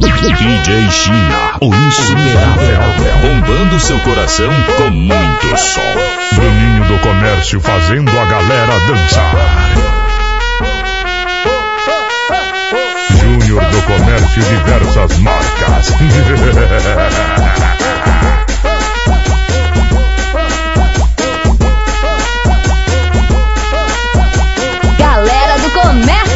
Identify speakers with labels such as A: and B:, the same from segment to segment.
A: DJ China, o insuperável. Bombando seu coração com muito sol.
B: Bruninho do Comércio fazendo a galera dançar. Júnior do Comércio diversas marcas.
A: China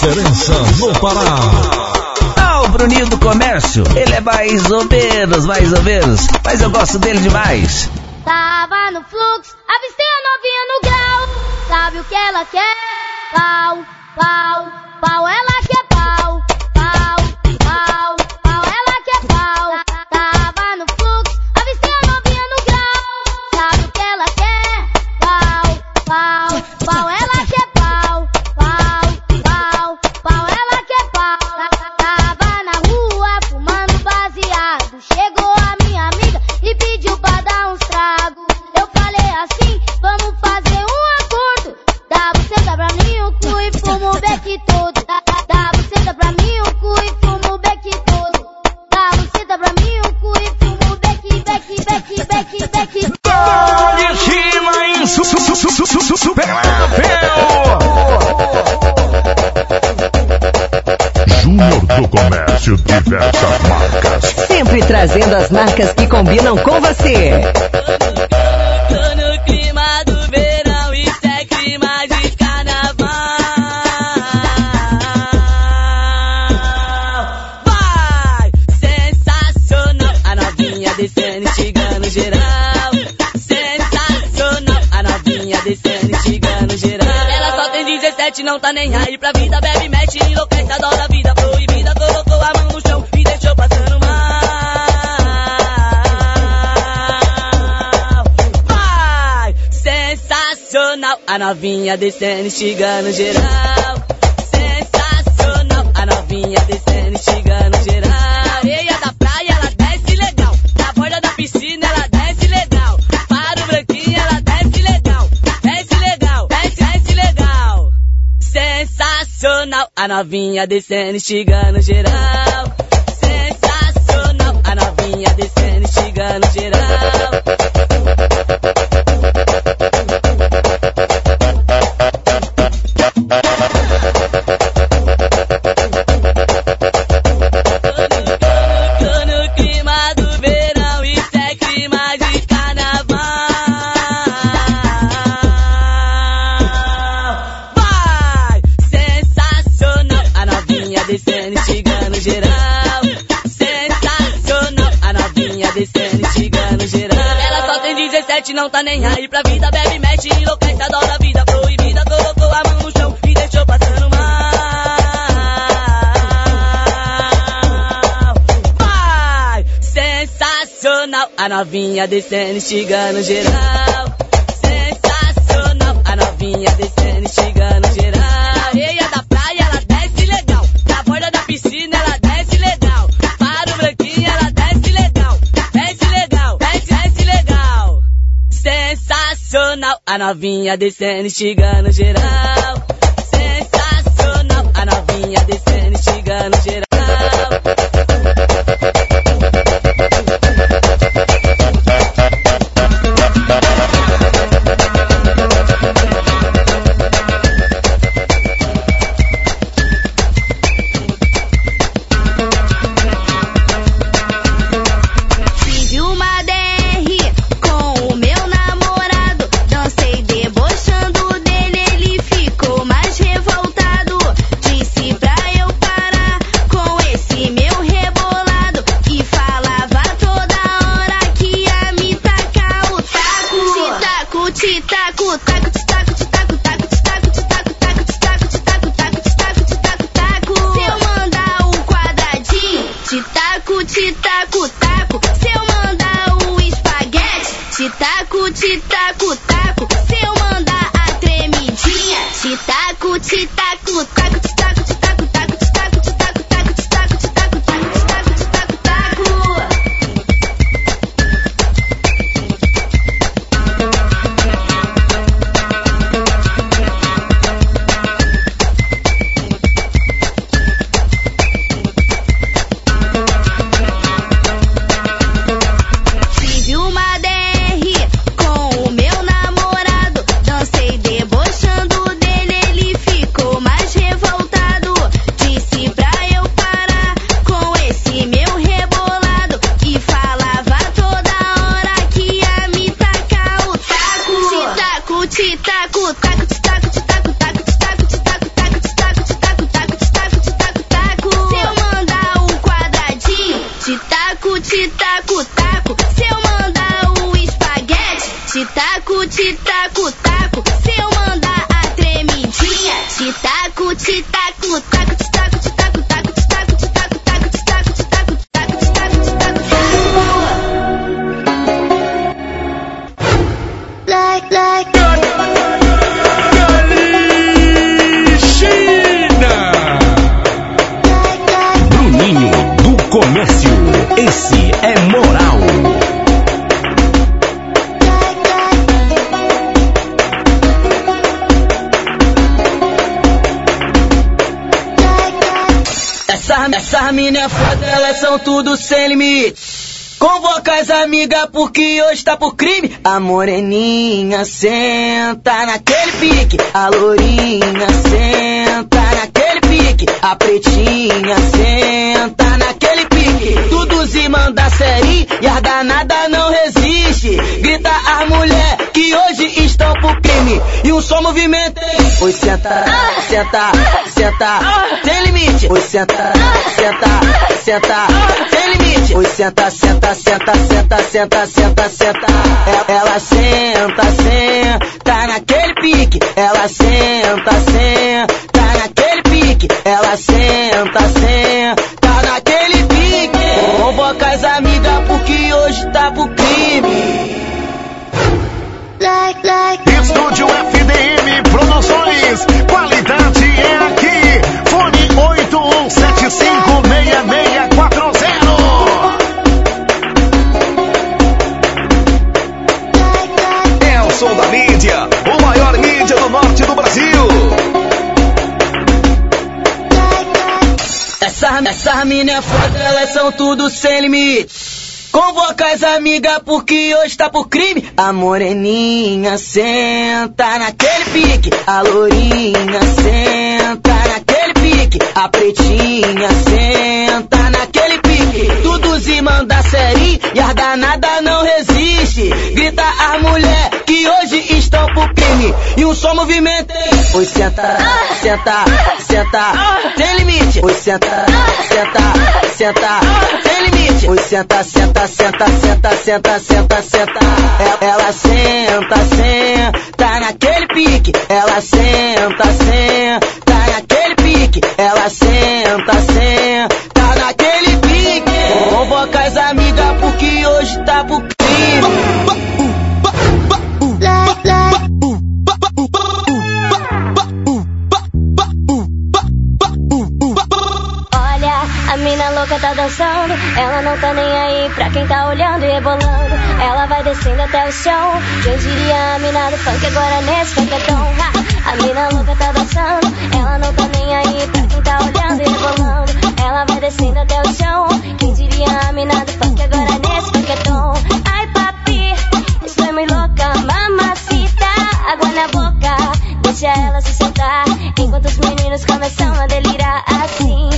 A: diferença no Pará.
C: Ah, o Bruninho do Comércio, ele é mais ou menos, mais ou menos, mas eu gosto dele demais.
D: Tava no fluxo, avistei a novinha no grau, sabe o que ela quer?
E: Trazendo as marcas que combinam com você.
F: Tô no clima do verão, isso é clima de carnaval. Vai! Sensacional, a novinha descendo, instigando geral. Sensacional, a novinha descendo, instigando geral. Ela só tem 17, não tá nem aí pra novinha descendo, chegando geral. Sensacional, a novinha descendo, chegando geral. Na areia da praia ela desce legal, na borda da piscina ela desce legal. Para o branquinho ela desce legal, desce legal, desce, desce legal. Sensacional, a novinha descendo, chegando geral. Sensacional, a novinha descendo, chegando geral. não tá nem aí pra vida, bebe, mete, enlouquece, adora a vida proibida, colocou a mão no chão e deixou passando mal. Vai! Sensacional, a novinha descendo, chegando geral. novinha descendo, chegando geral. liga porque hoje tá por crime. A moreninha senta naquele pique. A lourinha senta naquele pique. A pretinha senta naquele pique. Tudo se manda série e a danada e um só movimento. Oi, senta, senta, senta, sem limite. Oi, senta, senta, senta, sem limite. Oi, senta, senta, senta, senta, senta, senta, senta. Ela senta, senta naquele pique. Ela senta, senta naquele pique. Ela senta, senta naquele pique. Estúdio FDM Promoções, qualidade é aqui. Fone 81756640.
G: É o
B: som da
H: mídia, o maior mídia do norte do Brasil. Essa, essa mina é foda, elas são tudo sem limite. Convoca as amigas porque hoje tá por crime. A moreninha senta naquele pique. A lourinha senta naquele pique. A pretinha senta naquele pique. Tudo se manda série e as danada não resiste. Grita as mulher que hoje estão por crime. E um só movimento. Oi, senta, senta, senta. Tem limite. Oi, senta, senta, senta. Tem limite. Oi, senta, senta, senta, senta, senta, senta, senta. E- Ela senta, senta naquele pique. Ela senta, senta naquele pique. Ela senta, senta naquele pique. Convoca as amigas porque hoje tá pro
I: tá dançando. Ela não tá nem aí pra quem tá olhando e rebolando. Ela vai descendo até o chão. Quem diria a mina do funk agora nesse funketão? Ha! A mina louca tá dançando. Ela não tá nem aí pra quem tá olhando e rebolando. Ela vai descendo até o chão. Quem diria a mina do funk agora nesse funketão? Ai, papi, estou muito louca, mamacita. Água na boca, deixa ela se soltar. Enquanto os meninos começam a delirar assim.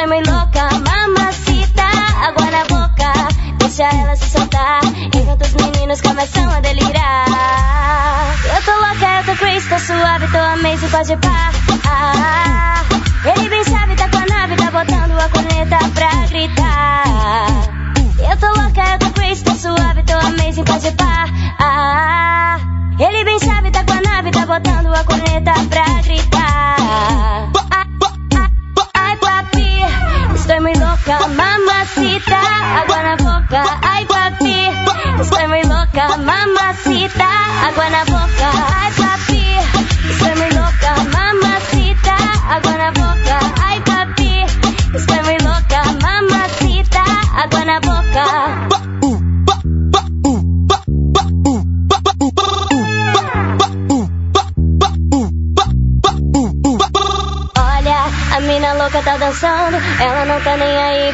I: Estou muito louca, mamacita. Água na boca, deixa ela se soltar. Enquanto os meninos começam a delirar. Eu tô louca, eu tô crazy, tô suave, tô amazing, pode pá. Na boca,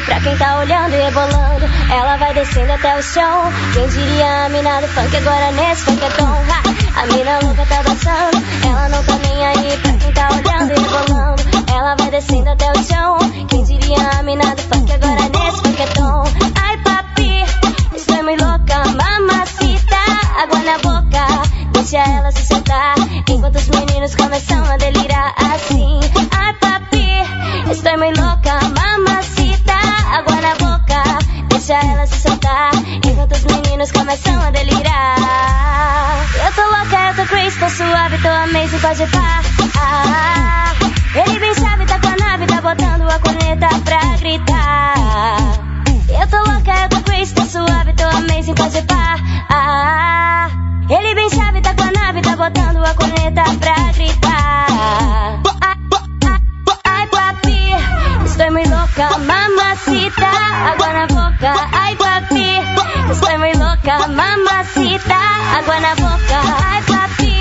I: pra quem tá olhando e rebolando. Ela vai descendo até o chão. Quem diria a mina do funk agora nesse funketão? Ha! A mina louca tá dançando. Ela não tá nem aí pra quem tá olhando e rebolando. Ela vai descendo até o chão. Quem diria a mina do funk agora nesse Água na boca, ai, papi,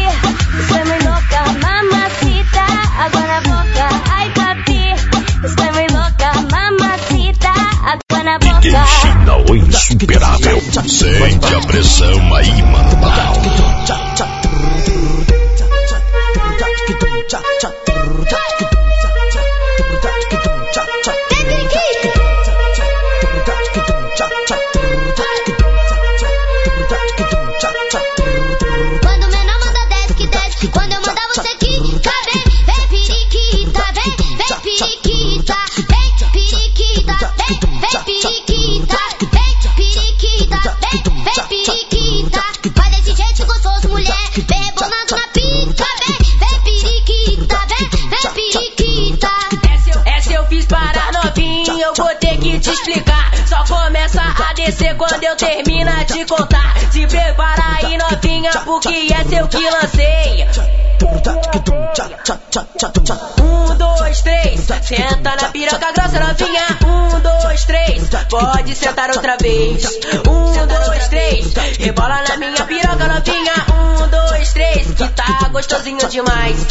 I: estou muito louca, mamacita. Água na boca, ai, papi, estou muito louca, mamacita. Água na boca.
J: China, o insuperável. Sente a pressão aí, mandal.
H: Termina de contar. Se prepara aí novinha, porque essa eu que lancei. Um, dois, três, senta na piroca grossa novinha. Um, dois, três, pode sentar outra vez. Um, dois, três, rebola na minha piroca novinha. Um, dois, três,
F: que tá gostosinho demais.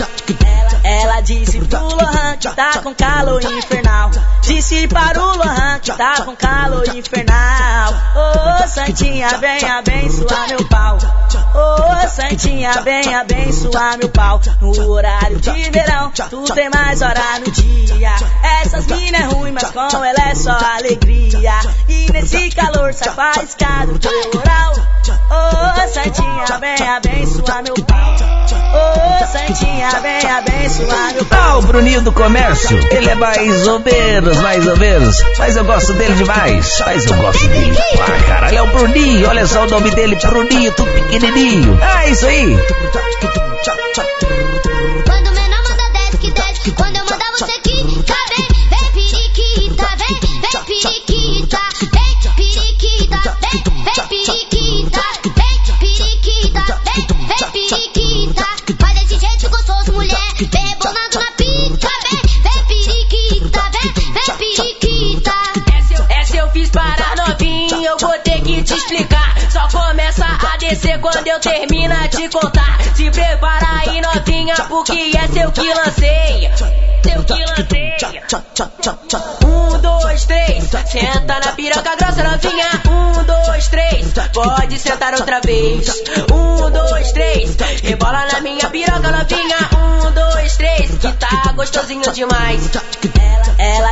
F: Disse pro Lohan que tá com calor infernal. Disse para o Lohan que tá com calor infernal. Ô oh, Santinha, vem abençoar meu pau. Ô oh, Santinha, vem abençoar meu pau. No horário de verão, tu tem mais hora no dia. Essas minas é ruim, mas com ela é só alegria. E nesse calor sai faiscado teu oral. Ô oh, Santinha, vem abençoar meu pau. Ô Santinha, meu pau.
K: Ah, o Bruninho do Comércio, ele é mais ou menos, mais ou menos. Mas eu gosto dele demais. Mas eu gosto dele. Ah, caralho, é o Bruninho. Olha só o nome dele, Bruninho, tudo pequenininho. Ah, isso aí.
A: Quando o menor manda desce que desce, quando eu
F: quando eu termina de contar. Se prepara aí, novinha, porque é seu que lancei. Que lancei. Um, dois, três. Senta na piroca grossa, novinha. Um, dois, três. Pode sentar outra vez. Um, dois, três. Rebola na minha piroca, novinha. Um, dois, três. Que tá gostosinho demais. Ela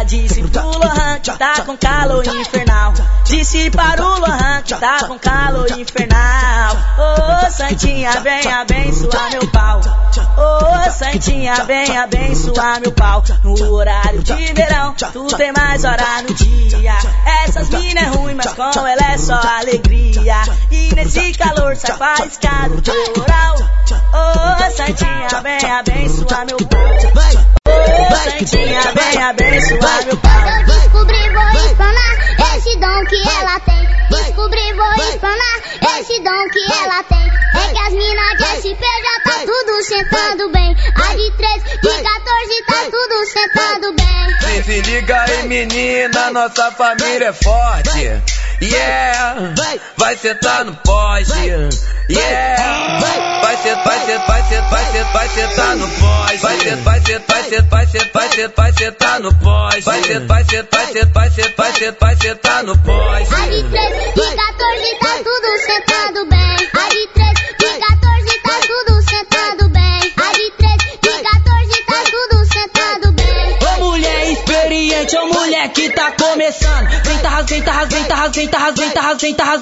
F: disse pro Lohan que tá com calor infernal. Disse para o Lohan que tá com calor infernal. Ô, oh, Santinha, vem abençoar meu pau. Ô, oh, Santinha, vem abençoar meu pau. No horário de verão, tu tem mais hora no dia. Essas minas é ruim, mas com ela é só alegria. E nesse calor sai faiscado teu oral. Ô, oh, Santinha, vem abençoar meu pau. Abençoar meu pau.
A: Eu descobri, vou espanar esse dom que ela tem. Descobri, vou espanar esse dom que ela tem. É que as minas de SP já tá tudo sentando bem. A de 3, de 14 tá tudo sentando bem.
C: Se, se liga aí, menina, nossa família é forte. Yeah, vai sentar no poste. Yeah, vai ser, vai ser, vai ser, vai ser, vai sentar no poste. Vai ser, vai ser, vai ser, vai ser, vai ser, vai sentar no poste. Vai ser, vai ser, vai ser, vai ser, vai ser, vai sentar no poste.
A: A de 3, de 14 tá
L: gente tava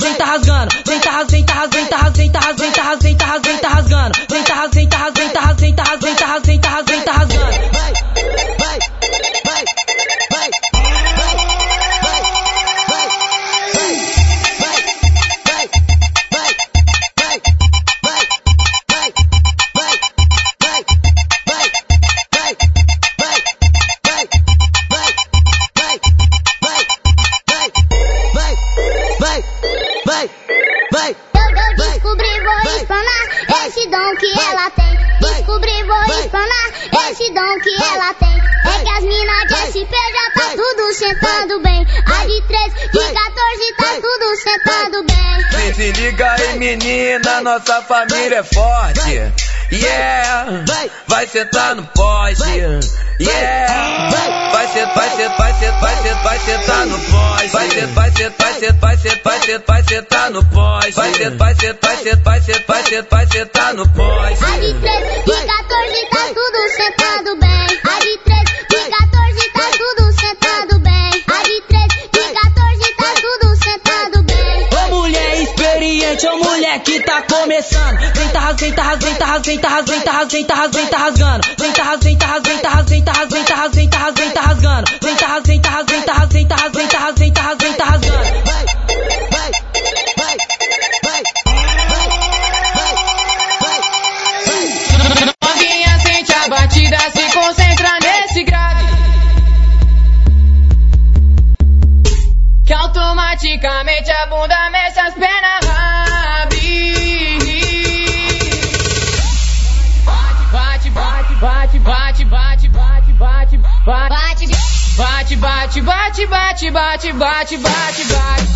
L: bate, bate, bate, bate, bate, bate,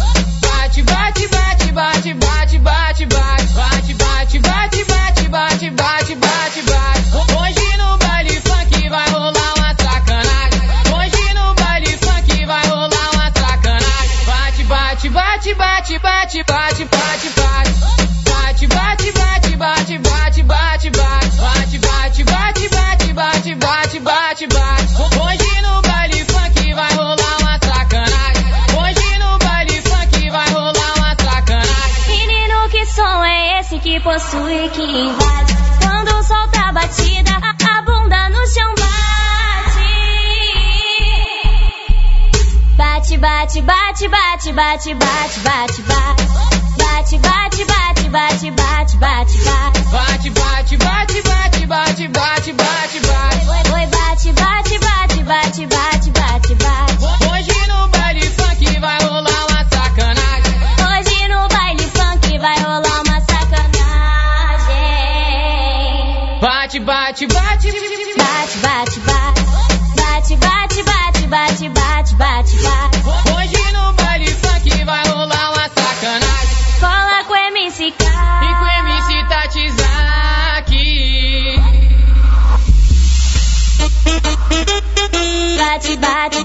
L: bate. Bate, bate, bate, bate, bate, bate,
I: possui, que invade. Quando solta a batida, a, a bunda no chão bate. Bate, bate, bate, bate, bate, bate, bate, bate. Bate, bate, bate, bate, bate, bate, bate.
L: Bate, bate, bate, bate, bate, bate, bate, bate.
I: Oi, bate, bate, bate, bate, bate, bate, Bate,
L: bate, bate. Bate,
I: bate, bate. Bate, bate, bate, bate, bate, bate.
L: Hoje no baile funk vai rolar uma sacanagem.
I: Cola com MC
L: E com MC
I: bate, bate, bate.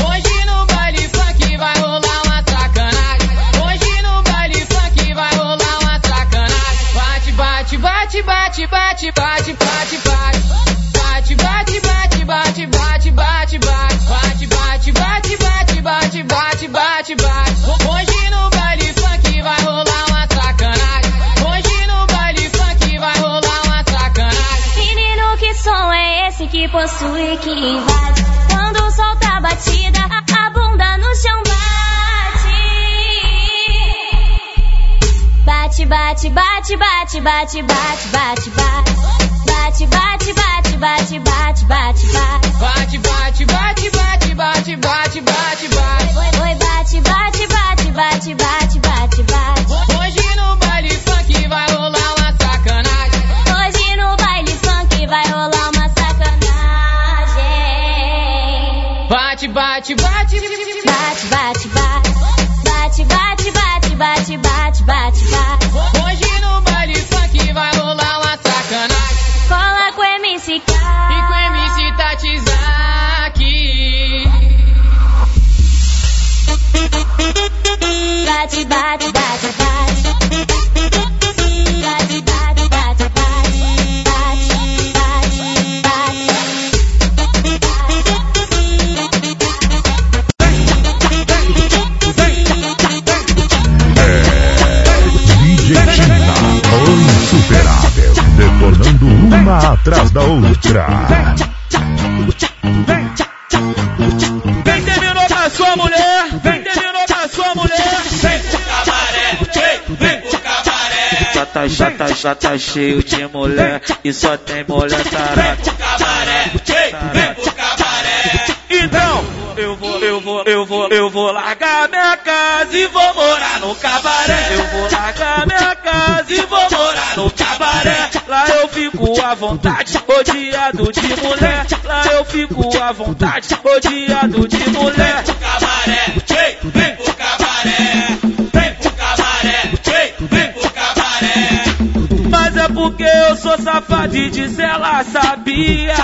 I: bate, bate, bate, bate, bate, bate. Bate, bate,
L: bate, bate, bate, bate, bate. Bate, bate, bate, bate, bate, bate, bate. Hoje no baile funk vai rolar uma sacanagem. Hoje no baile funk vai rolar uma sacanagem.
I: Menino, que som é esse que possui, que invade? Quando solta a batida, a, bate. Bate, bate, bate, bate, bate, bate, bate, bate. Bate, bate, bate, bate, bate, bate, bate.
L: Bate, bate, bate, bate, bate, bate, bate, bate.
I: Oi, bate, bate, bate, bate, bate, bate, bate.
L: Hoje no baile funk vai rolar uma sacanagem.
I: Hoje no baile funk vai rolar uma sacanagem.
L: Bate, bate, bate.
I: Bate, bate, bate. Bate,
B: atrás da outra.
M: Vem terminou com a sua mulher, vem terminou com a sua mulher. Vem pro cabaré, vem, vem pro cabaré.
N: Já tá, já tá, já tá cheio de mulher e só tem mulher tarada.
M: Cabaré, eu vou, eu vou, largar minha casa e vou morar no cabaré. Eu vou largar minha casa e vou morar no cabaré. Lá eu fico à vontade, rodeado de mulher. Lá eu fico à vontade, rodeado de mulher. Cabaré, vem, vem pro cabaré. Vem pro cabaré, vem, vem pro cabaré. Mas é porque eu sou safado e diz ela sabia.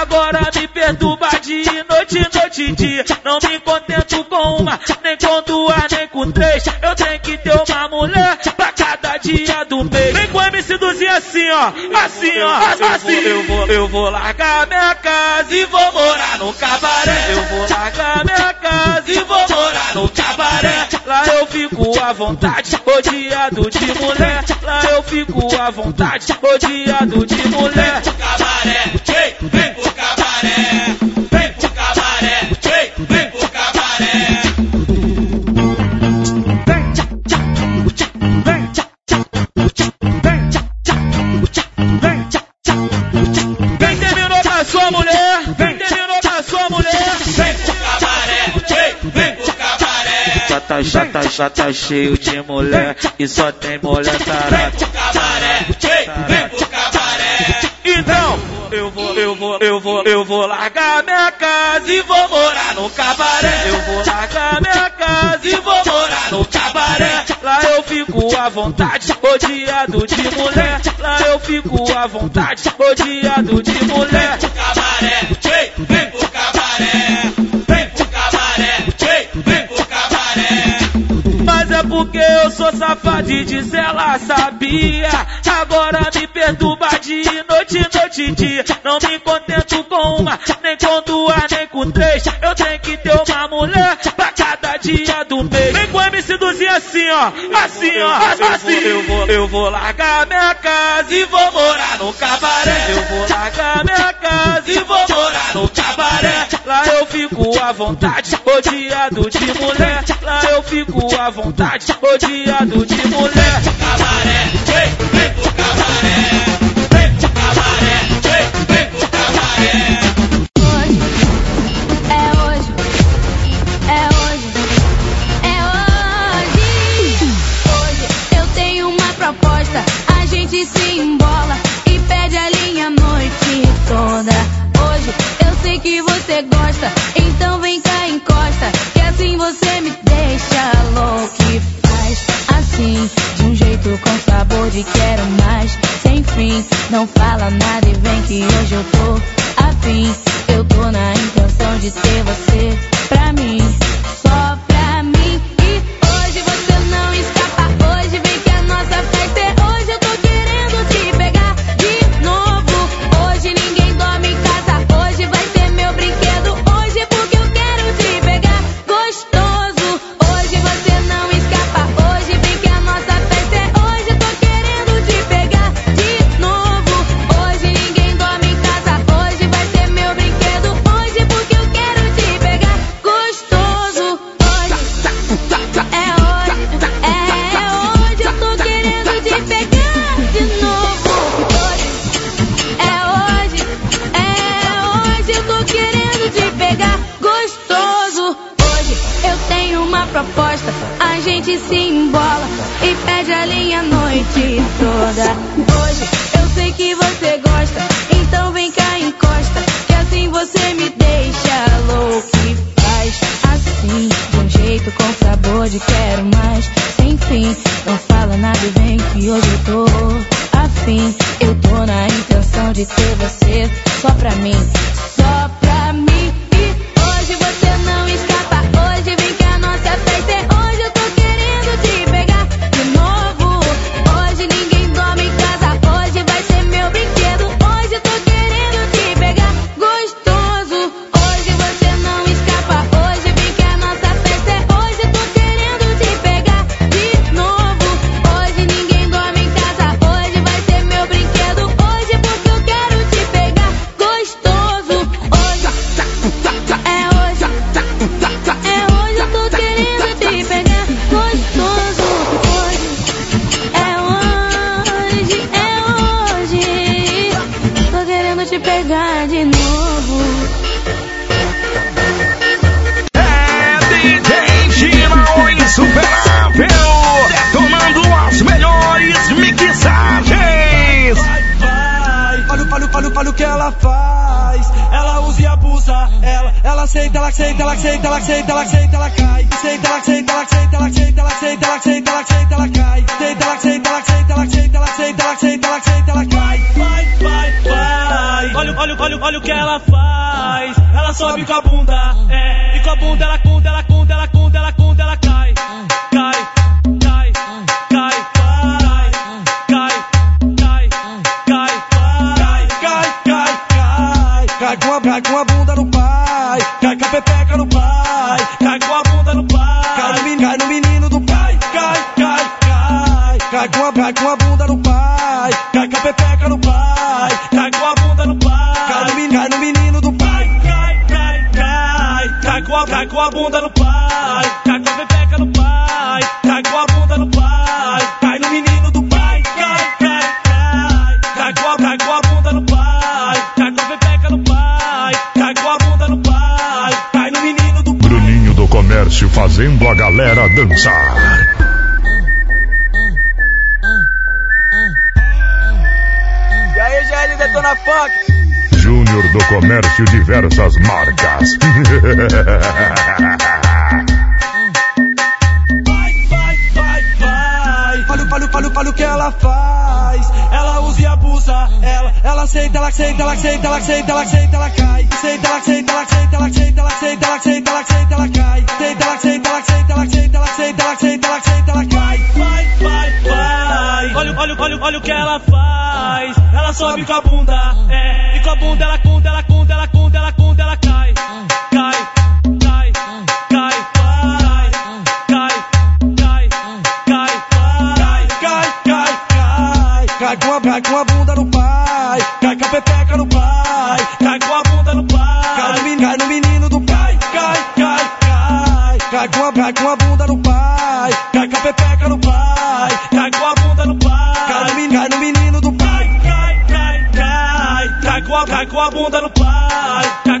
M: Agora me perturba de noite, noite e dia. Não me contento com uma, nem com duas, nem com três. Eu tenho que ter uma mulher pra cada dia do mês. Vem com o MC Duzinho assim, ó. Assim, ó. Assim. Eu vou, eu vou largar minha casa e vou morar no cabaré. Eu vou largar minha casa e vou morar no cabaré. Lá eu fico à vontade, rodeado de mulher. Lá eu fico à vontade, rodeado de mulher. Cabaré,
N: tá, já tá, já tá cheio de mulher e só tem mulher tarada.
M: Vem pro cabaré, vem pro cabaré. Então, eu vou, eu vou, eu vou, eu vou largar minha casa e vou morar no cabaré. Eu vou largar minha casa e vou morar no cabaré. Lá eu fico à vontade, odiado de mulher. Lá eu fico à vontade, odiado de mulher. Sou safado e diz ela sabia. Agora me perturba de noite, noite e dia. Não me contento com uma, nem com duas, nem com três. Eu tenho que ter uma mulher Vem Duzinho assim, ó. Assim, ó. Assim. Eu vou, eu vou largar minha casa e vou morar no cabaré. Eu vou largar minha casa e vou morar no cabaré. Lá eu fico à vontade, rodeado de mulher. Lá eu fico à vontade, rodeado de mulher.
O: Cabaré, ei, vem
G: você gosta, então vem cá encosta. Que assim você me deixa louco e faz assim, de um jeito com sabor de quero mais. Sem fim, não fala nada e vem que hoje eu tô afim. Eu tô na intenção de ter você proposta. A gente se embola e pede a linha a noite toda. Hoje eu sei que você gosta, então vem cá encosta. Que assim você me deixa louco e faz assim, de um jeito com sabor de quero mais. Sem fim, não fala nada e vem que hoje eu tô afim. Eu tô na intenção de ter você só pra mim,
P: senta, ela senta, ela senta, ela senta, ela cai. Senta, ela senta, ela senta, ela senta, ela senta, ela senta, ela senta, ela cai. Senta, ela senta, ela senta, ela senta, ela senta, ela senta, ela senta, ela cai. Vai, vai, vai. Olha, olha, olha, olha o que ela faz. Ela sobe com a bunda, é. E com a bunda ela cunda, ela cunda, ela cunda, ela cunda, ela cai. Cai, cai, com a, cai com a bunda. Cai com a pepeca no pai. Cai com a bunda no pai. Cai no, menino, cai no menino do pai. Cai, cai, cai. Cai com a, cai com a bunda no pai. Cai com a pepeca no pai. Cai com a bunda no pai. Cai no, menino, cai no menino do pai. Cai, cai, cai. Cai com a, cai com a bunda no pai.
B: Dançar.
P: E aí, GL Detona Funk?
B: Júnior do Comércio Diversas Marcas.
P: Olha, olha, olha, olha o que ela faz. Ela usa e abusa. Ela, ela senta, ela senta, ela senta, ela senta, ela senta, ela cai. Senta, ela senta, ela senta, ela senta, ela senta, ela senta, ela senta, ela cai. Senta, ela senta, ela senta, ela senta, ela senta, ela senta, ela senta, ela cai. Vai, vai, vai. Olha, olha, olha, olha o que ela faz. Ela sobe com a bunda, é. E com a bunda ela cunda, ela cunda, cai. Com a, cai com a bunda no pai. Cai com a pepeca no pai. Cai com a bunda no pai. Cai no, men- cai no menino do pai. Cai, cai, cai. Cai com a, cai com a bunda no pai. Cai com a pepeca no pai. Cai com a bunda no pai. Cai no, men- cai no menino do pai. Cai, cai, cai. Cai com a, cai com a bunda no pai. Cai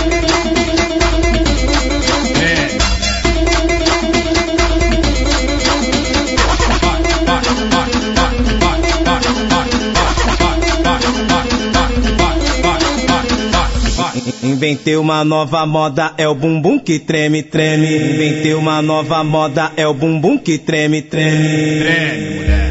Q: Inventei uma nova moda, é o bumbum que treme, treme. Inventei uma nova moda, é o bumbum que treme, treme. Treme,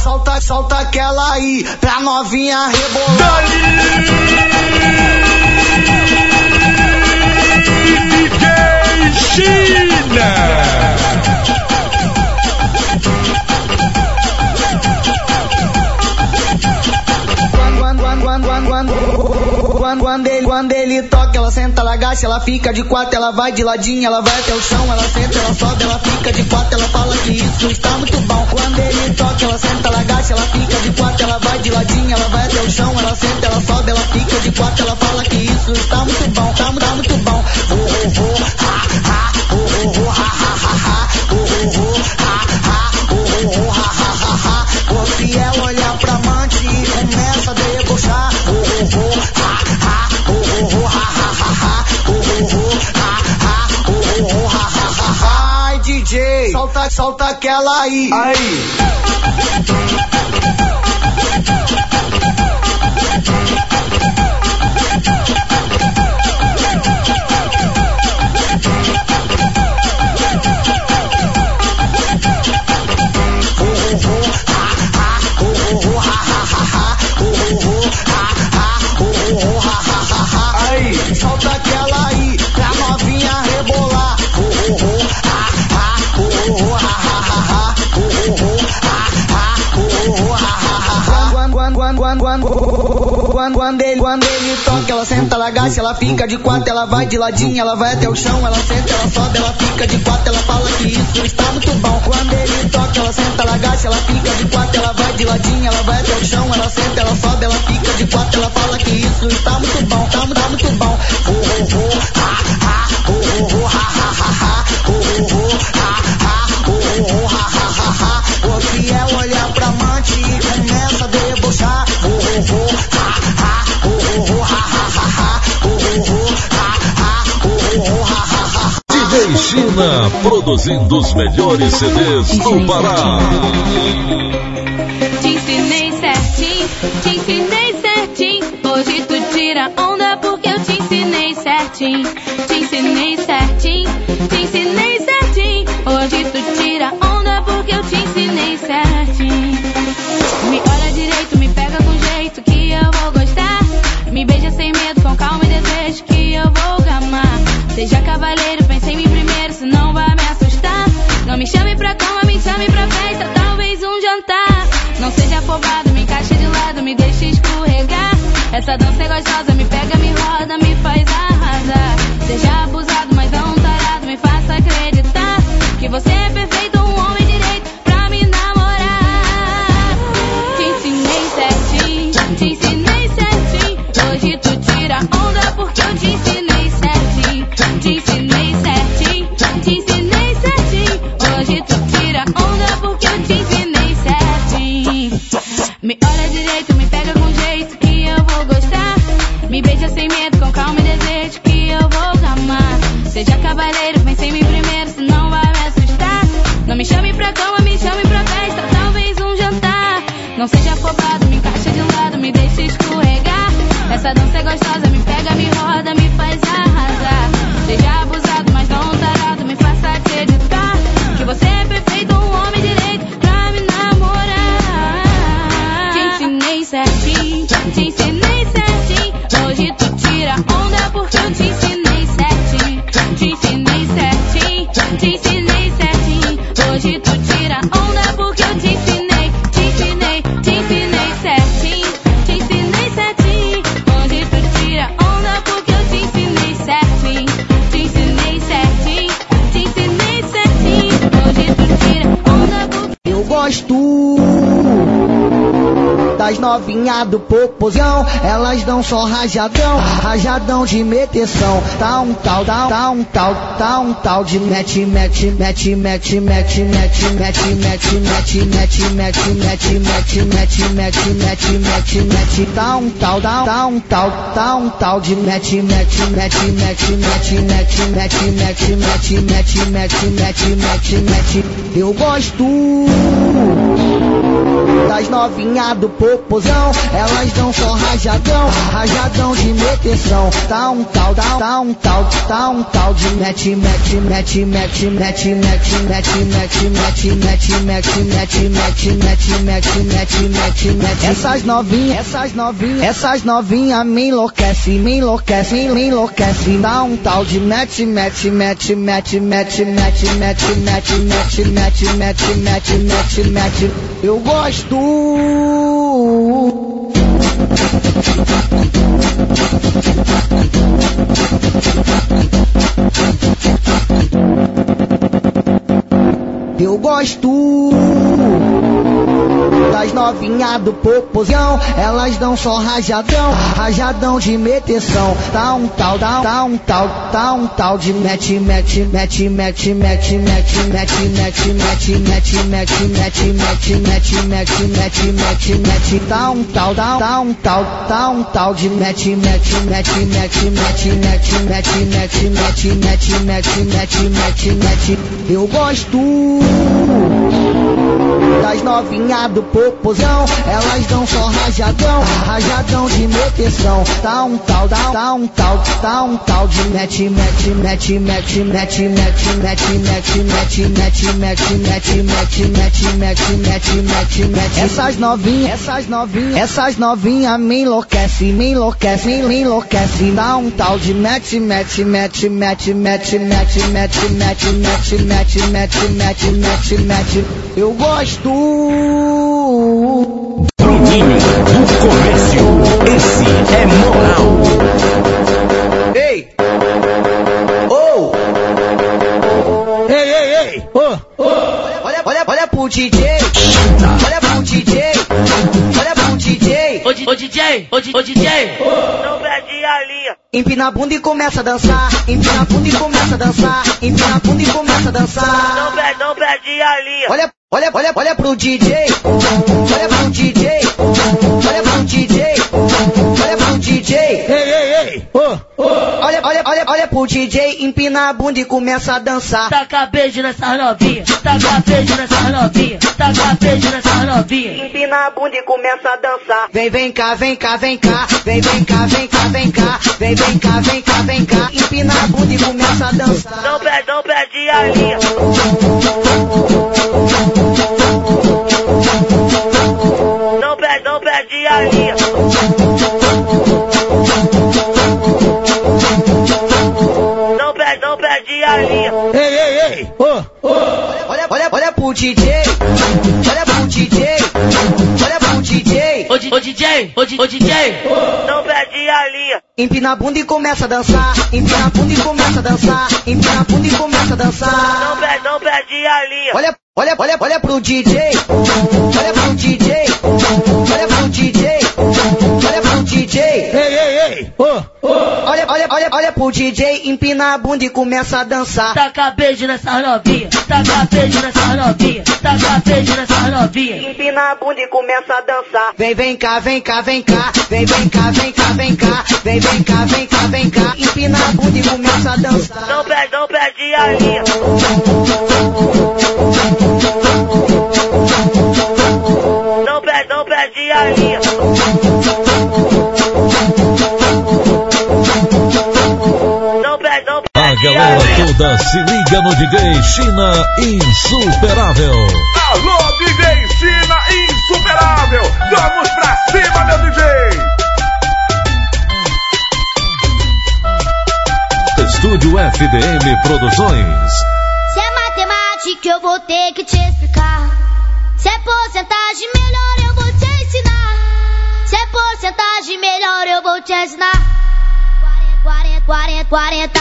R: solta, solta aquela aí, pra novinha rebolar. Dali! DJ China! Quando, quando, quando, quando, quando, quando ele, quando ele toca, ela senta, ela agacha, ela fica de quatro, ela vai de ladinho, ela vai até o chão, ela senta, ela sobe, ela fica de quatro, ela fala que isso está muito bom. Quando ele toca, ela senta, ela agacha, ela fica de quatro, ela vai de ladinho, ela vai até o chão, ela senta, ela sobe, ela fica de quatro, ela fala que isso está muito bom, tá, tá muito bom. Solta, aquela. Aí.
P: Aí,
R: quando, ele, quando ele toca, ela senta, ela agacha, ela fica de quatro, ela vai de ladinho, ela vai até o chão, ela senta, ela sobe, ela fica de quatro, ela fala que isso está muito bom. Quando ele toca, ela senta, ela agacha, ela fica de quatro, ela vai de ladinho, ela vai até o chão, ela senta, ela sobe, ela fica de quatro, ela fala que isso está muito bom, tá, tá muito bom. Oh, oh, oh, ah, ah, oh, oh, oh, ha,
A: China, produzindo os melhores CDs do Pará.
G: Te ensinei certinho, te ensinei certinho. Hoje tu tira onda porque eu te ensinei certinho. Te ensinei certinho, te ensinei cama, me chame pra festa, talvez um jantar. Não seja afobado, me encaixe de lado, me deixe escorregar. Essa dança é gostosa, me pega, me roda, me faz arrasar. Seja abusado, mas não tarado, me faça acreditar que você é perfeito,
R: like stars das novinhas do popozão, elas dão só rajadão, rajadão de meteção. Tá um tal, tá, tá um tal, tá um tal de mete, mete, mete, mete, mete, mete, mete, mete, mete, mete, mete, mete, mete, mete, mete, mete, mete, mete. Tá um tal, tá, tá um tal, tá um tal de mete, mete, mete, mete, mete, mete, mete, mete, mete, mete, mete, mete, mete, mete. Eu gosto das novinhas do popozão, elas dão só rajadão, rajadão de meteção. Tá um tal, tá, tá um tal, tá um tal de mete, mete, mete, mete, mete, mete, mete, mete, mete, mete, mete, mete, mete, mete, mete, mete, mete, mete. Essas novinhas, essas novinhas, essas novinhas me enlouquece, me enlouquece, me enlouquece. Dá um tal de mete, mete, mete, mete, mete, mete, mete, mete, mete, mete, mete, mete, mete, mete. Eu gosto. Eu gosto Das novinha do popozão, elas dão só rajadão, rajadão de meteção. Tá um tal, dá, tá um tal, tá um tal de mete, mete, mete, mete, mete, mete, mete, mete, mete, mete, mete, mete, mete, mete, mete, mete, mete, mete. Tá um tal, dá, tá um tal, tá um tal de mete, mete, mete, mete, mete, mete, mete, mete, mete, mete, mete, mete, mete, mete. Eu gosto das novinha do popozão, elas dão só rajadão, rajadão de meteção. Tá um tal, dá, tá um tal, tá um tal de mete, mete, mete, mete, mete, mete, mete, mete, mete, mete, mete, mete, mete, mete, mete, mete, mete, mete. Essas novinhas, essas novinhas, essas novinhas me enlouquece, me enlouquece, me enlouquece. Dá um tal de mete, mete, mete, mete, mete, mete, mete, mete, mete, mete, mete, mete, mete, mete. Eu gosto.
S: Bruninho do Comércio. Esse é moral.
R: Ei! Oh! Ei, ei, ei! Oh, oh. Olha, olha, olha pro DJ! Olha pro DJ! Olha pro DJ!
T: Ô, di- ô DJ, ô, DJ, não perde a linha.
R: Empina a bunda e começa a dançar. Empina a bunda e começa a dançar. Empina a bunda e começa a dançar.
T: Não perde, não perde a linha.
R: Olha, olha, olha, olha pro DJ. Olha pro DJ. Olha pro DJ. Olha pro DJ. Ei, ei, ei. Olha, pro DJ. Empina a bunda e começa a dançar.
T: Taca beijo nessa novinha, taca beijo nessa novinha, taca beijo nessa novinha.
R: Empina a bunda e começa a dançar. Vem, vem cá, vem cá, vem cá. Vem, vem cá, vem cá, vem cá. Vem, vem cá, vem cá, vem cá. Empina a bunda e começa a dançar.
T: Não perde, não perde a linha. Não perde, não perde a linha.
R: Ei, ei, ei! Olha, olha, olha pro DJ! Olha pro DJ! Olha pro DJ!
T: Ô, ô DJ, ô, DJ, não perde a linha.
R: Empina a bunda e começa a dançar. Empina a bunda e começa a dançar. Empina a bunda e começa a
T: Não
R: dançar.
T: perde, não perde a linha.
R: Olha, olha, olha, olha pro DJ! Olha pro DJ! Olha pro DJ! DJ! Ei, ei, ei! Olha, olha, olha, olha pro DJ, empina a bunda e começa a dançar.
T: Taca beijo nessa novinha, taca beijo nessa novinha, taca beijo nessa novinha.
R: Empina a bunda e começa a dançar. Vem, vem cá, vem cá, vem cá. Vem, vem cá, vem cá, vem cá. Vem, vem cá, vem cá, vem cá. Empina a bunda e começa a dançar.
T: Não perde, não perde a linha. Não perde, não perde a linha.
U: Toda se liga no DJ China Insuperável.
V: Alô, DJ China insuperável! Vamos pra cima, meu DJ!
U: Estúdio FDM Produções.
D: Se é matemática, eu vou ter que te explicar. Se é porcentagem, melhor eu vou te ensinar. Se é porcentagem, melhor eu vou te ensinar. 40, 40, 40,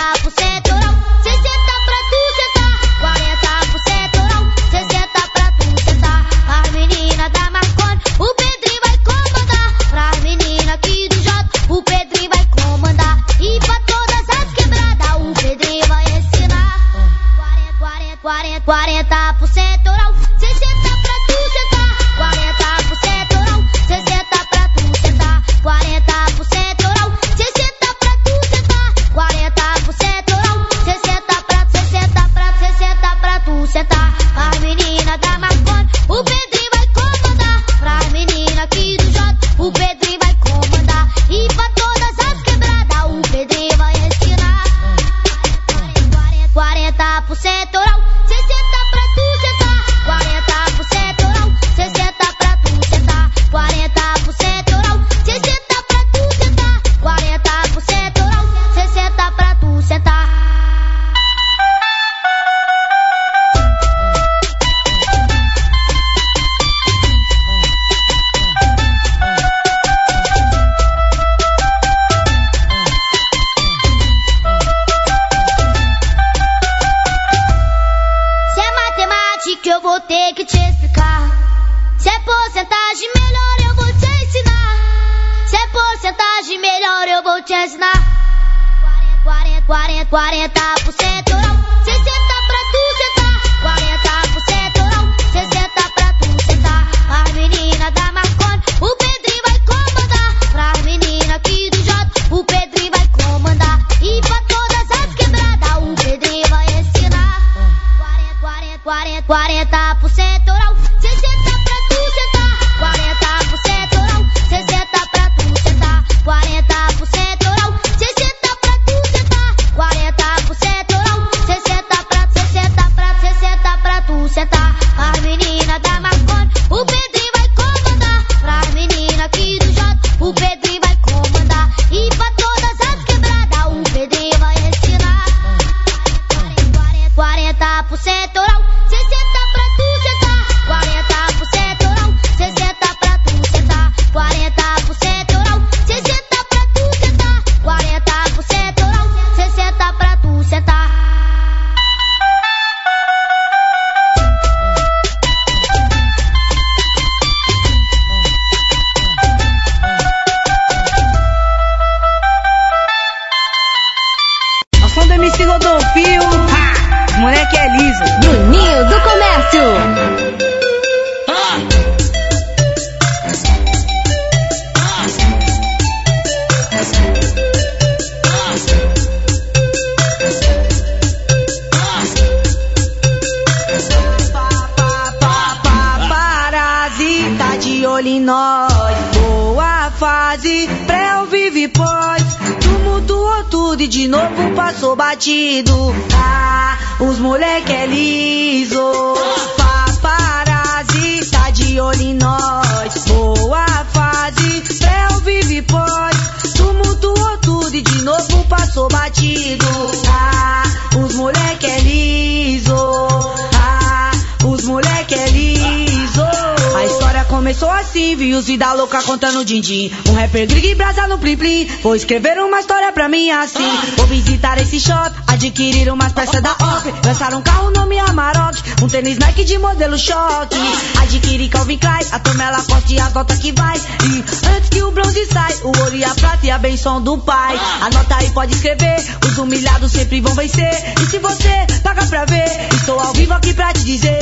W: começou assim, vi os vida louca contando din-din. Um rapper grig e brasa no plim plim. Vou escrever uma história pra mim assim. Vou visitar esse shop, adquirir umas peças da OP. Lançar um carro nome Amarok, um tênis Nike de modelo choque. Adquirir Calvin Klein, a Tomela Costa e as notas que vai. E antes que o bronze sai, o ouro e a prata e a benção do pai. Anota aí, pode escrever, os humilhados sempre vão vencer. E se você paga pra ver, estou ao vivo aqui pra te dizer.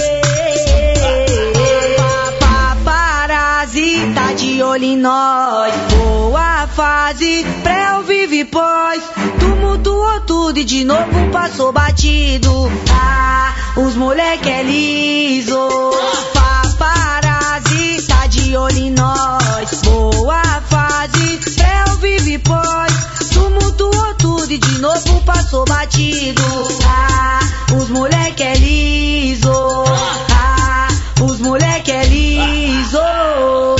W: Paparazzi tá de olho em nós. Boa fase, pré ou vive pós. Tumultuou tudo e de novo passou batido. Ah, os moleque é liso. Paparazzi tá de olho em nós. Boa fase, pré ou vive pós. Tumultuou tudo e de novo passou batido. Ah, os moleque é liso. Ah, os moleque é liso. A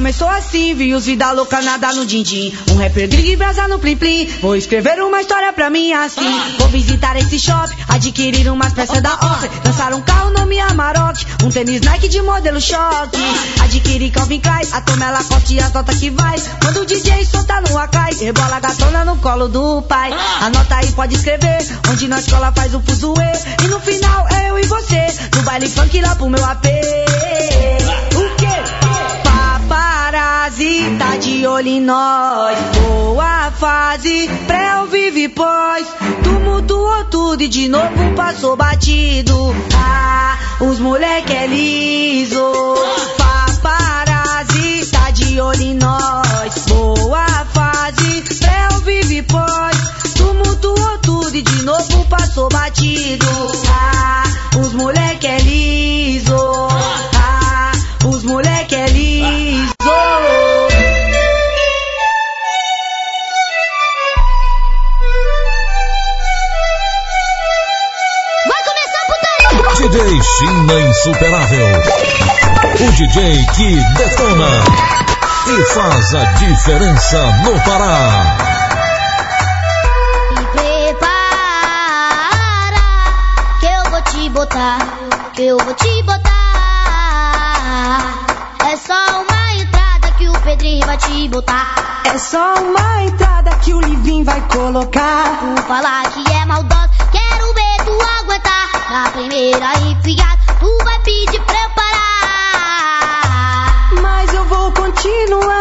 W: começou assim, vi os vida louca nada no din-din. Um rapper grig e brasa no plim plim. Vou escrever uma história pra mim assim. Vou visitar esse shop, adquirir umas peças da Oakley. Lançar um carro nome Amarok, um tênis Nike de modelo choque. Adquirir Calvin Klein, a Tomela Costa e as notas que vai. Quando o DJ solta no Akai, rebola a gatona no colo do pai. Anota aí, pode escrever, onde na escola faz o fuzuê. E no final eu e você, no baile funk lá pro meu AP. O tá de olho em nós. Boa fase, pré ou vive pós. Tumultuou tudo e de novo passou batido. Ah, os moleque é liso. Paparazzi tá de olho em nós. Boa fase, pré ou vive pós. Tumultuou tudo e de novo passou batido. Ah, os moleque é
U: China Insuperável. O DJ que detona e faz a diferença no Pará.
D: Me prepara, que eu vou te botar, que eu vou te botar. É só uma entrada que o Pedrinho vai te botar.
W: É só uma entrada que o Livinho vai colocar.
D: Tu falar que é maldosa, quero ver tu aguentar. Na primeira enfiada, tu vai pedir pra eu parar.
W: Mas eu vou continuar.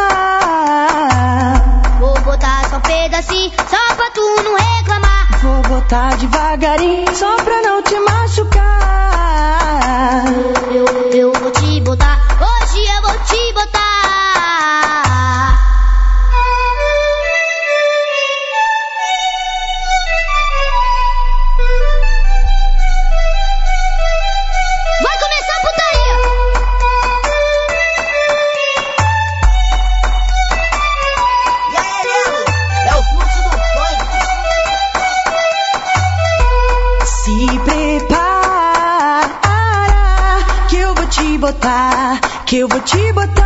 D: Vou botar só um pedacinho, só pra tu não reclamar.
W: Vou botar devagarinho, só pra não te machucar.
D: Eu, eu vou te botar, hoje eu vou te botar.
W: Que eu vou te botar.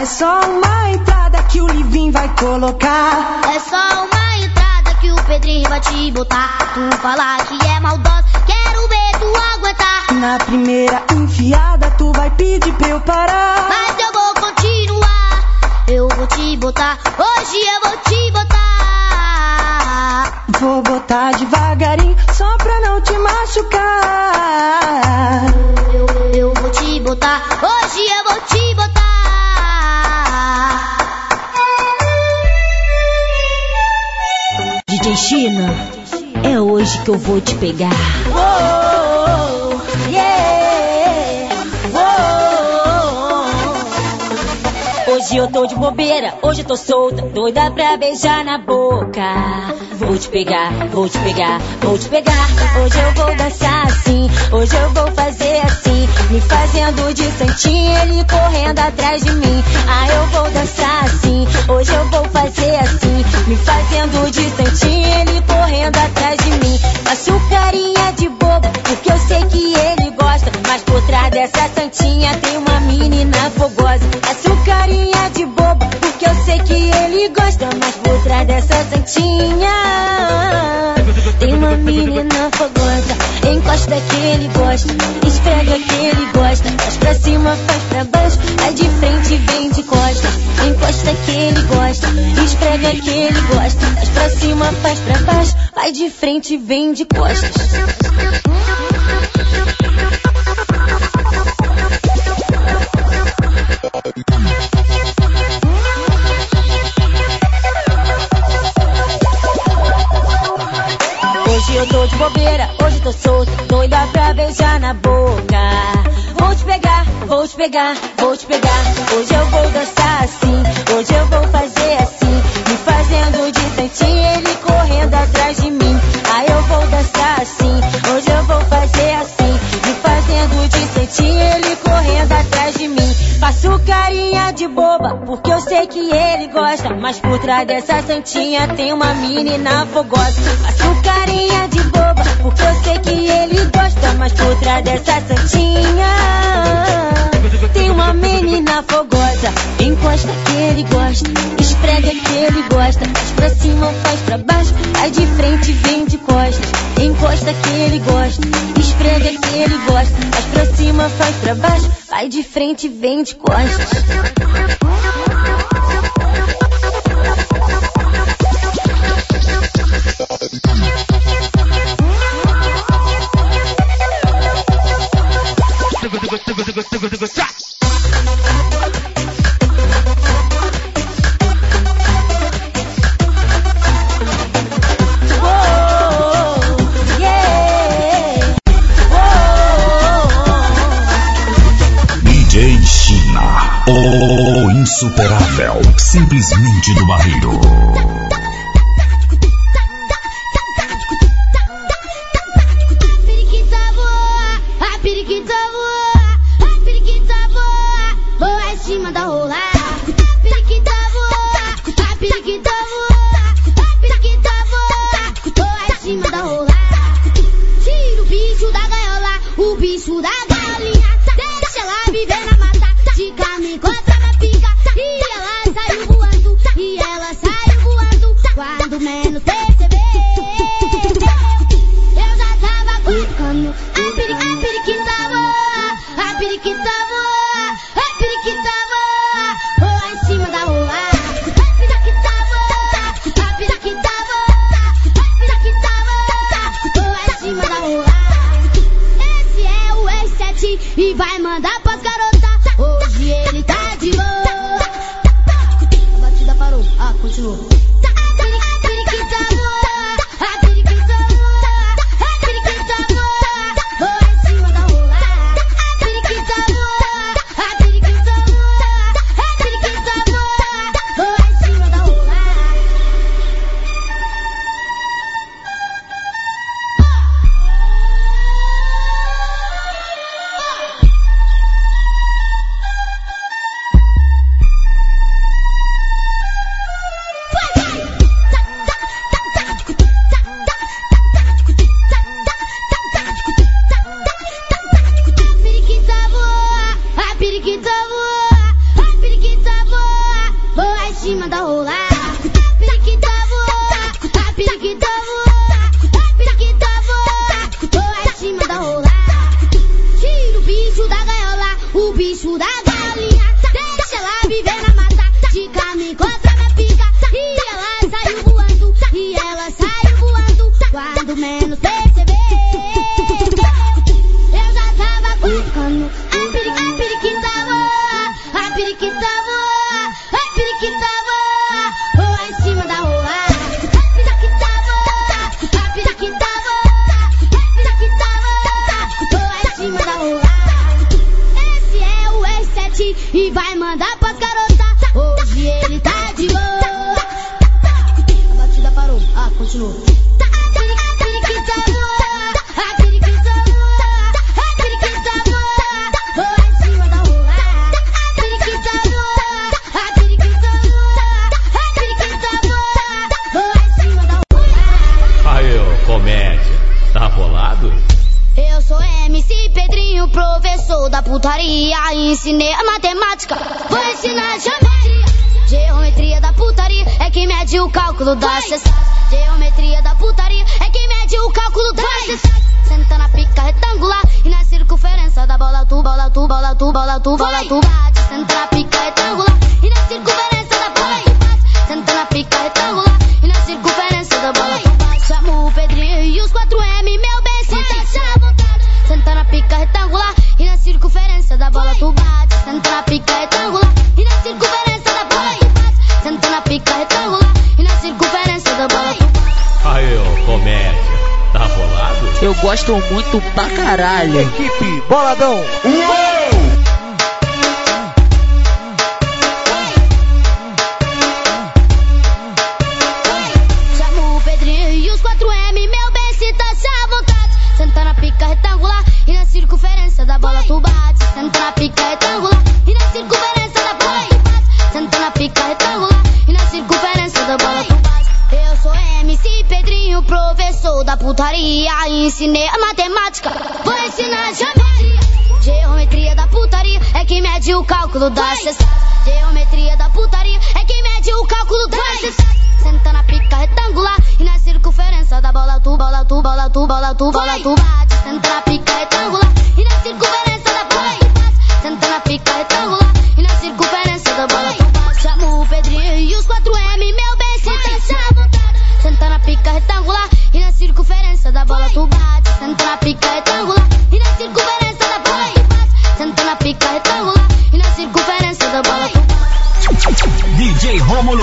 W: É só uma entrada que o Livinho vai colocar.
D: É só uma entrada que o Pedrinho vai te botar. Tu falar que é maldosa, quero ver tu aguentar.
W: Na primeira enfiada, tu vai pedir pra eu parar.
D: Mas eu vou continuar. Eu vou te botar, hoje eu vou te botar.
W: Vou botar devagarinho, só pra não te machucar.
D: Botar, hoje eu vou te botar.
I: DJ China, é hoje que eu vou te pegar.
W: Oh, yeah.
I: Hoje eu tô de bobeira, hoje eu tô solta, doida pra beijar na boca. Vou te pegar, vou te pegar, vou te pegar. Hoje eu vou dançar assim, hoje eu vou fazer assim. Me fazendo de santinho, ele correndo atrás de mim. Ah, eu vou dançar assim, hoje eu vou fazer assim. Me fazendo de santinho, ele correndo atrás de mim. Faço carinha de bobo, porque eu sei que ele gosta. Mas por trás dessa santinha tem uma menina fogosa. Faço carinha de bobo, porque eu sei que ele gosta. Mas por trás dessa santinha tem uma menina fogosa. Que ele gosta, esfrega que ele gosta. Faz pra cima, faz pra baixo, vai de frente, vem de costas. Encosta ele gosta, esfrega ele gosta. Faz pra cima, faz pra baixo, vai de frente, vem de costas. Hoje eu tô de bobeira, tô solta, doida pra beijar na boca. Vou te pegar, vou te pegar, vou te pegar. Hoje eu vou dançar assim, hoje eu vou fazer assim. Me fazendo de santinho, que ele gosta. Mas por trás dessa santinha tem uma menina fogosa. Faço carinha de boba, porque eu sei que ele gosta. Mas por trás dessa santinha tem uma menina fogosa. Encosta que ele gosta, esfrega que ele gosta. Faz pra cima, faz pra baixo, vai de frente, vem de costas. Encosta que ele gosta, esfrega que ele gosta. Faz pra cima, faz pra baixo, vai de frente, vem de costas.
S: China, o insuperável, simplesmente do barreiro.
G: putaria, ensinei a matemática. Vou ensinar a geometria. Geometria da putaria é quem mede o cálculo das cestas. Geometria da putaria é quem mede o cálculo das cestas. Senta na pica retangular e na circunferência da bola tu, bola tu, bola tu, bola tu, bola tu. Senta na pica retangular e na circunferência da bola tu. Senta na pica retangular.
F: eu gosto muito pra caralho.
X: Equipe Boladão.
D: Uou! pulo.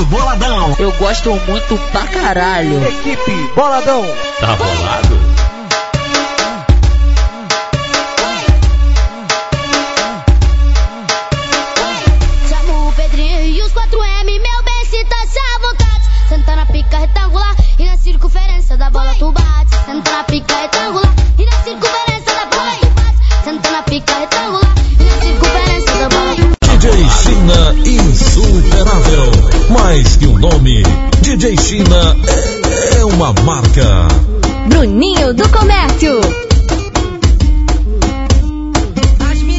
D: Boladão.
F: Eu gosto muito pra caralho.
X: Equipe Boladão.
U: Tá
A: rolado?
E: Bruninho do Comércio.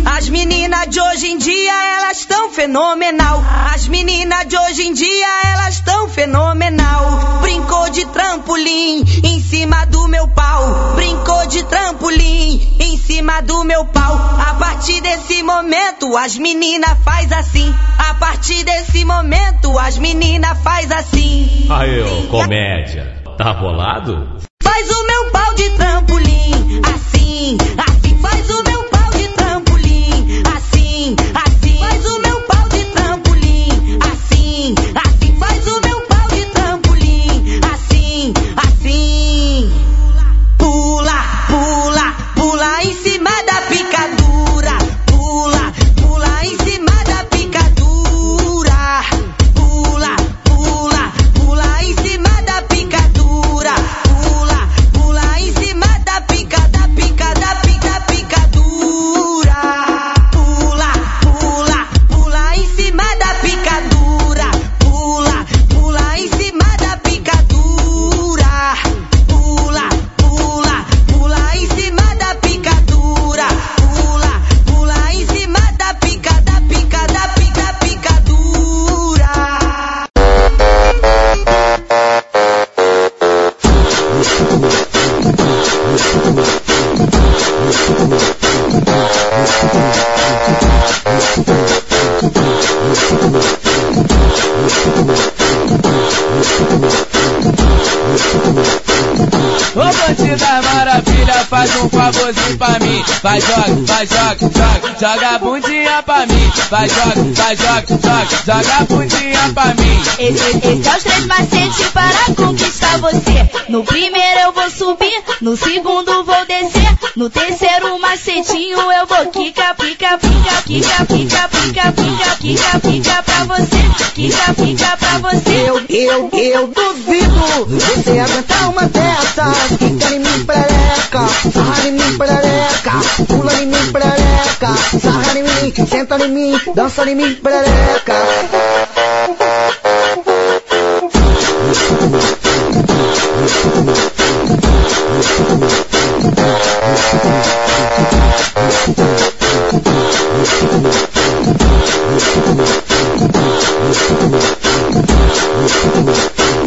H: As meninas de hoje em dia, elas estão fenomenal. As meninas de hoje em dia, elas estão fenomenal. Brincou de trampolim em cima do meu pau. Brincou de trampolim em cima do meu pau. A partir desse momento, as meninas faz assim. A partir desse momento, as meninas faz assim.
U: Aí, ó, comédia. Tá bolado?
H: Faz o meu pau de trampolim, assim, assim.
M: doce maravilha, faz um favorzinho pra mim. Vai, joga, vai, joga, joga, joga a bundinha pra mim. Vai, joga, vai, joga, joga, joga a bundinha pra mim.
G: Esse, esse é os três macetes para conquistar você. No primeiro eu vou subir, no segundo vou descer. No terceiro macetinho eu vou quica, pica, pica, quica, pica, pica, pica, quica, pica pra você. Quica, pica pra você.
R: Eu, eu, eu duvido você aguentar uma dessas. Quica em mim, perereca, sarra em mim, perereca, pula em mim, perereca, sarra em mim, senta em mim, dança em mim, perereca.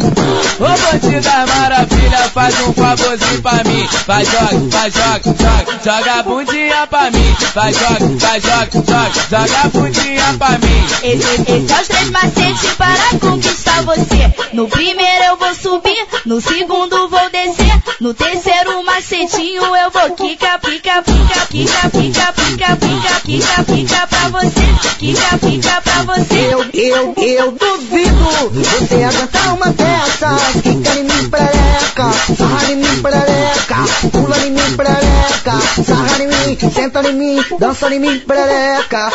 C: Ô bandida maravilha, faz um favorzinho pra mim. Vai joga, vai joga, joga, joga a bundinha pra mim. Vai joga, vai joga, joga, joga a bundinha pra mim.
G: Esse, esse é os três macetes para conquistar você. No primeiro eu vou subir, no segundo vou descer, no terceiro macetinho eu vou quica, pica, pica, quica, pica, pica, pica, quica, pica pra você, quica, pica pra você.
R: Eu, eu, eu duvido você aguentar uma dessas. Quica em mim, perereca, sarra em mim, perereca, pula em mim, perereca, sarra em mim, senta em mim, dança em mim, perereca.